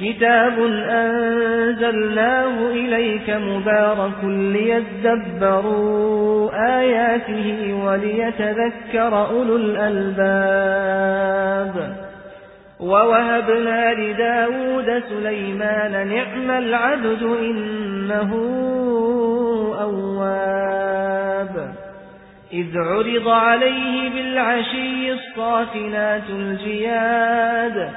كتاب أنزلناه إليك مبارك ليدبروا آياته وليتذكر أولو الألباب ووهبنا لداود سليمان نعم العبد إنه أواب إذ عرض عليه بالعشي الصافنات الجياد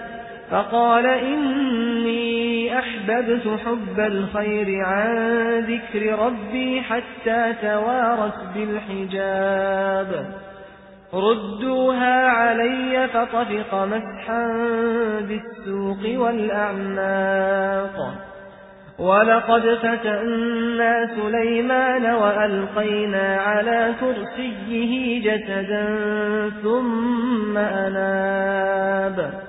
فقال إني أحببت حب الخير عن ذكر ربي حتى توارت بالحجاب. ردوها علي فطفق مسحا بالسوق والأعناق. ولقد فتنا سليمان وألقينا على كرسيه جسدا ثم أناب.